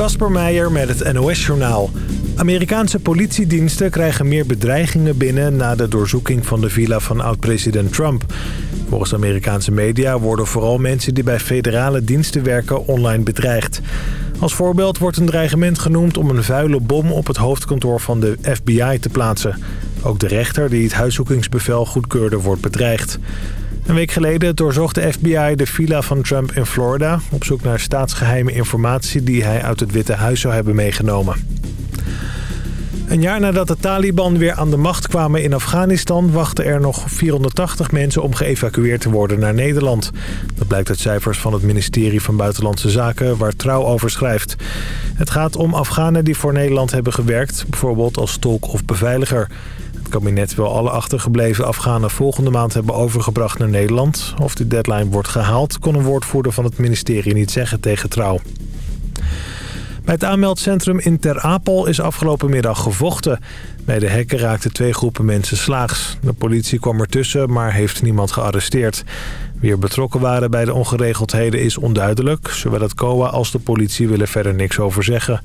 Kasper Meijer met het NOS-journaal. Amerikaanse politiediensten krijgen meer bedreigingen binnen... na de doorzoeking van de villa van oud-president Trump. Volgens Amerikaanse media worden vooral mensen die bij federale diensten werken online bedreigd. Als voorbeeld wordt een dreigement genoemd om een vuile bom op het hoofdkantoor van de FBI te plaatsen. Ook de rechter die het huiszoekingsbevel goedkeurde wordt bedreigd. Een week geleden doorzocht de FBI de villa van Trump in Florida... op zoek naar staatsgeheime informatie die hij uit het Witte Huis zou hebben meegenomen. Een jaar nadat de Taliban weer aan de macht kwamen in Afghanistan... wachten er nog 480 mensen om geëvacueerd te worden naar Nederland. Dat blijkt uit cijfers van het ministerie van Buitenlandse Zaken... waar Trouw over schrijft. Het gaat om Afghanen die voor Nederland hebben gewerkt... bijvoorbeeld als tolk of beveiliger. Kabinet wil alle achtergebleven Afghanen volgende maand hebben overgebracht naar Nederland. Of de deadline wordt gehaald, kon een woordvoerder van het ministerie niet zeggen tegen Trouw. Bij het aanmeldcentrum in Ter Apel is afgelopen middag gevochten. Bij de hekken raakten twee groepen mensen slaags. De politie kwam ertussen, maar heeft niemand gearresteerd. Wie er betrokken waren bij de ongeregeldheden is onduidelijk. Zowel het COA als de politie willen verder niks over zeggen.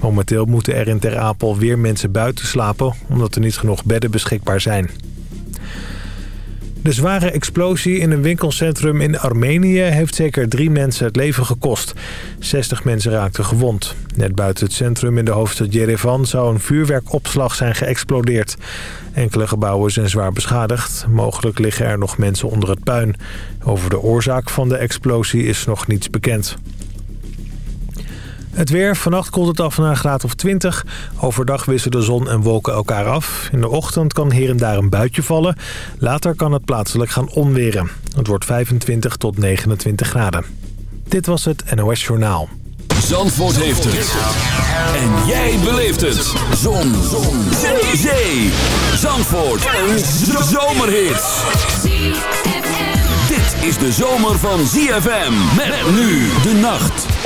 Momenteel moeten er in Ter Apel weer mensen buiten slapen... omdat er niet genoeg bedden beschikbaar zijn. De zware explosie in een winkelcentrum in Armenië heeft zeker drie mensen het leven gekost. 60 mensen raakten gewond. Net buiten het centrum in de hoofdstad Yerevan zou een vuurwerkopslag zijn geëxplodeerd. Enkele gebouwen zijn zwaar beschadigd. Mogelijk liggen er nog mensen onder het puin. Over de oorzaak van de explosie is nog niets bekend. Het weer. Vannacht koelt het af naar een graad of 20. Overdag wisselen de zon en wolken elkaar af. In de ochtend kan hier en daar een buitje vallen. Later kan het plaatselijk gaan onweren. Het wordt 25 tot 29 graden. Dit was het NOS Journaal. Zandvoort heeft het. En jij beleeft het. Zon. zon. Zee. Zee. Zandvoort. Een zomerhit. Dit is de zomer van ZFM. Met nu de nacht.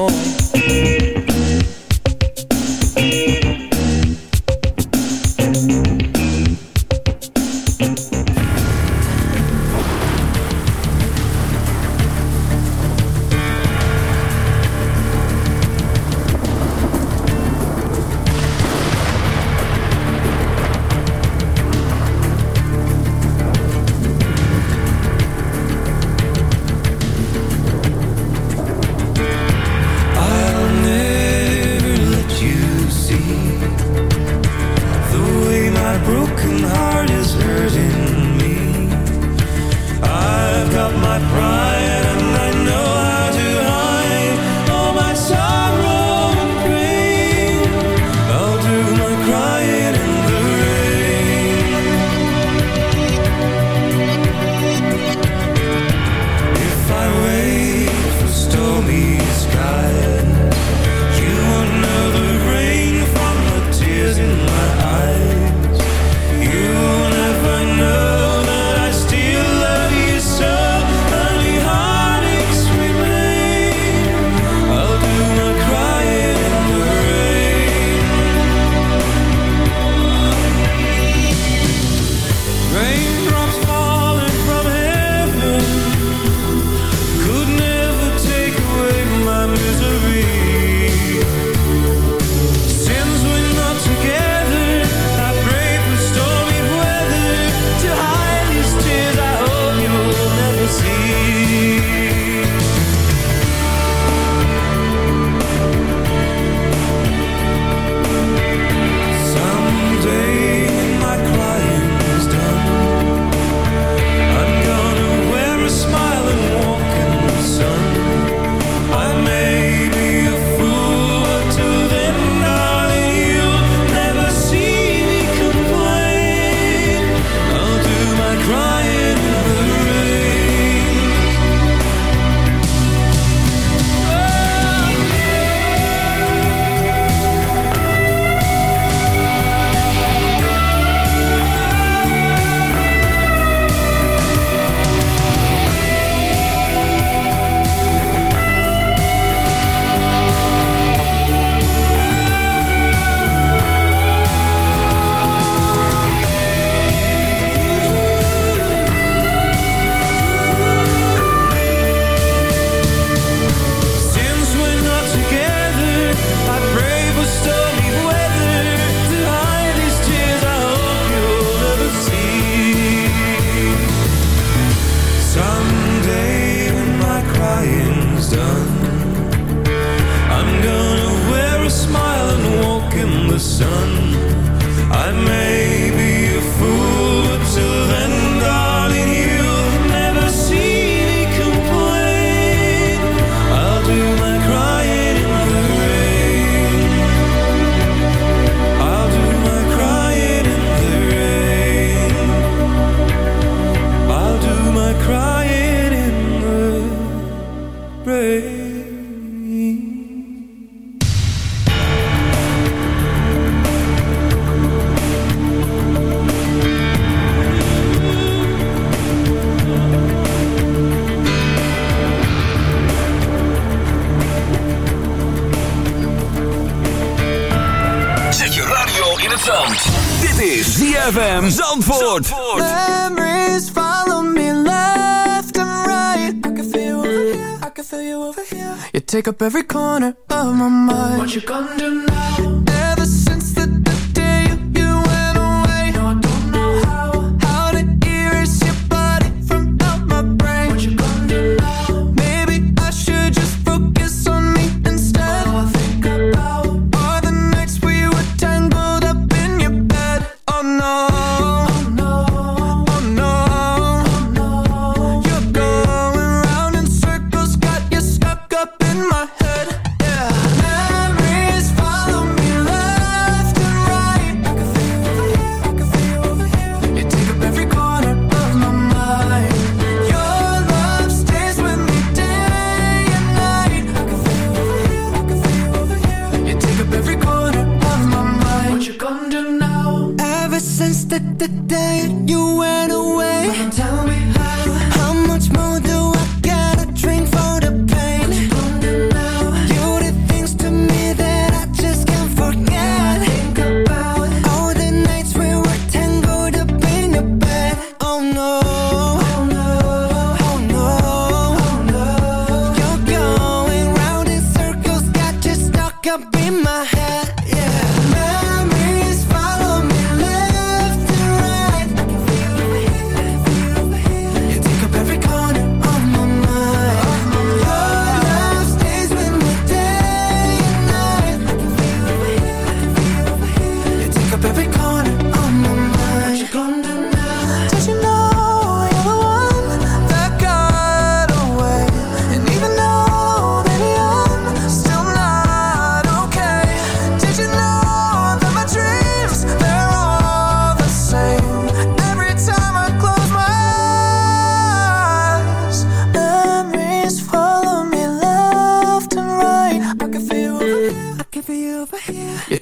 voy Zandvoort. Memories follow me left and right. I can feel you over here. I can feel you over here. You take up every corner of my mind. What you gonna do now?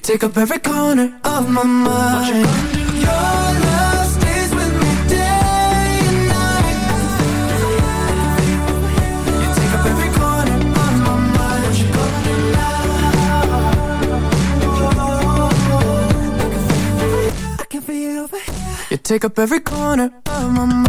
Take up every corner of my mind What you gonna do? Your love stays with me day and night You take up every corner of my mind What you gonna do now? I can feel it over here You take up every corner of my mind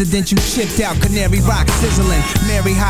president, you chipped out. Canary rock sizzling. Mary pop,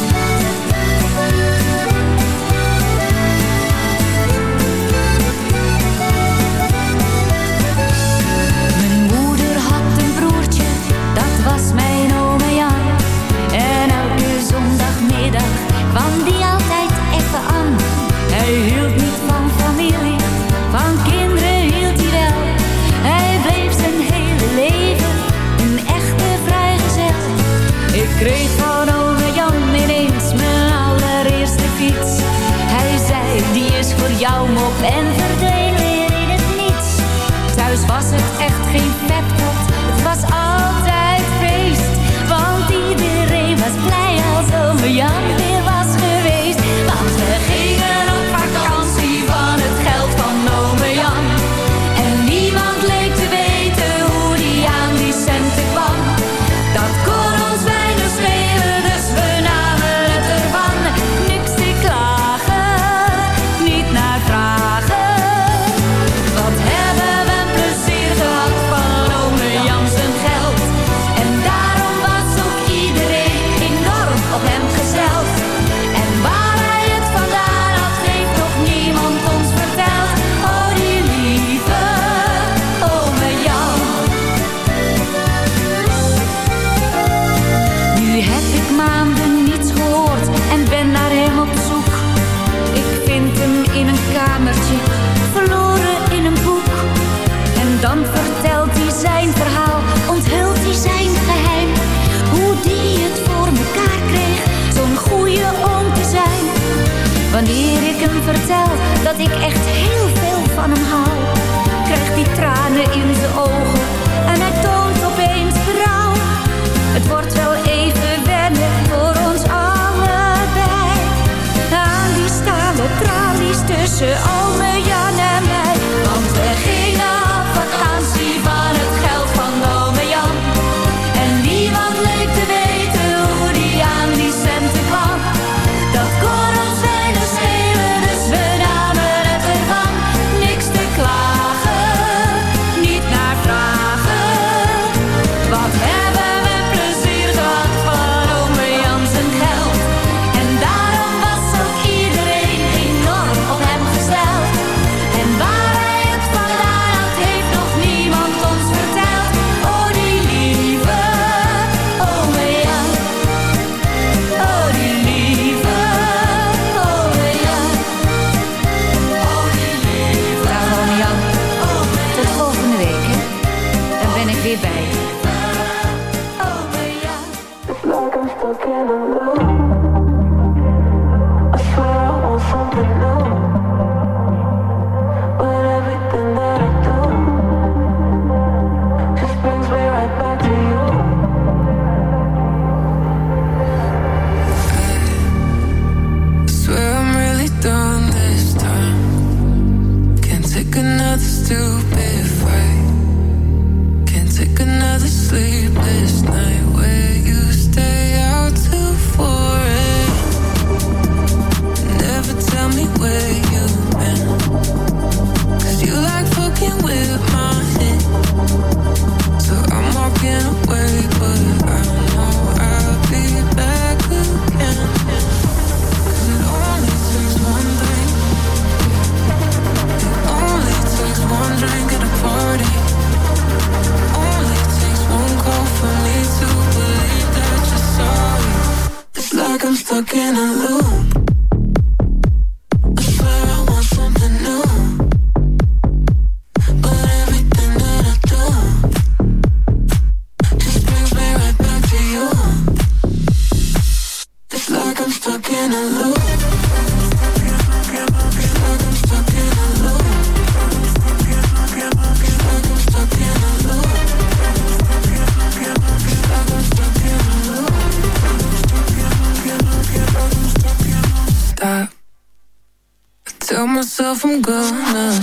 I'm gonna.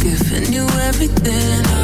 Giving you everything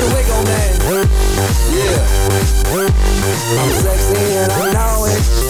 The wiggle, man. Yeah. I'm sexy and I know it.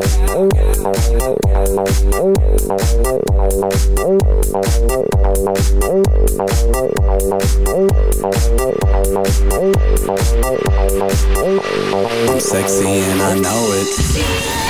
I'm sexy and I know it.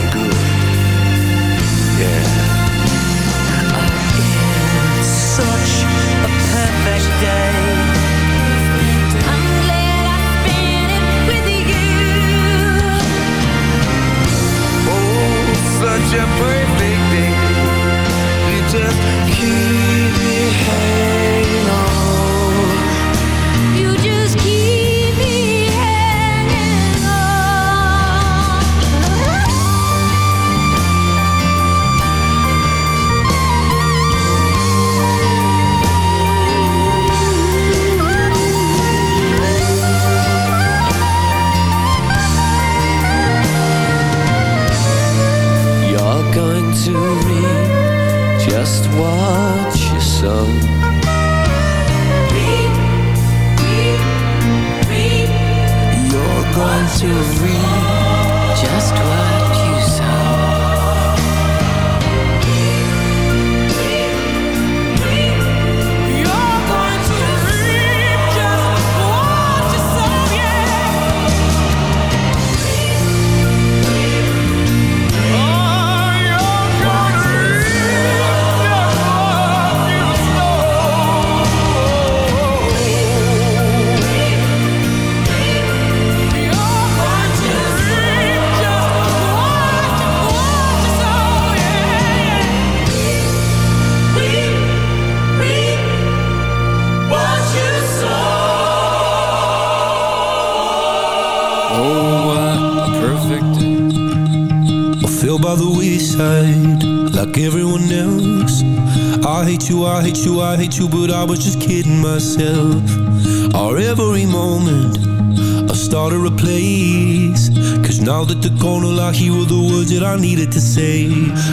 I was just kidding myself. Our every moment, I started a place. Cause now that the corner I hear all the words that I needed to say.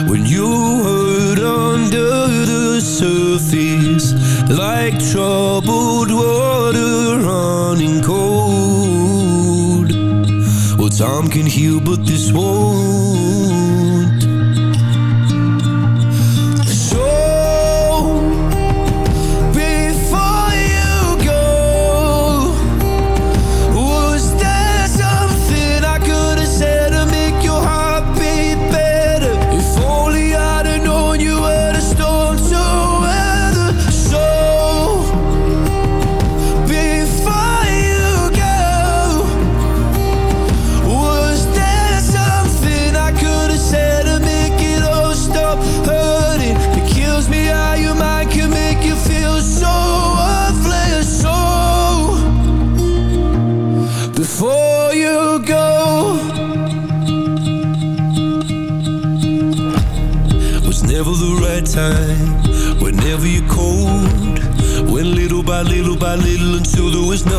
When you hurt under the surface, like troubled water running cold. Well, time can heal, but this won't.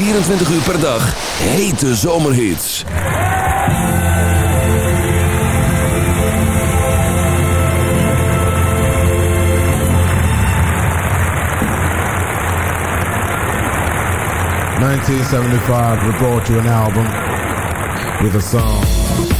24 uur per dag, hete zomerhits. Nineteen seventy-five, we brought you an album with a song.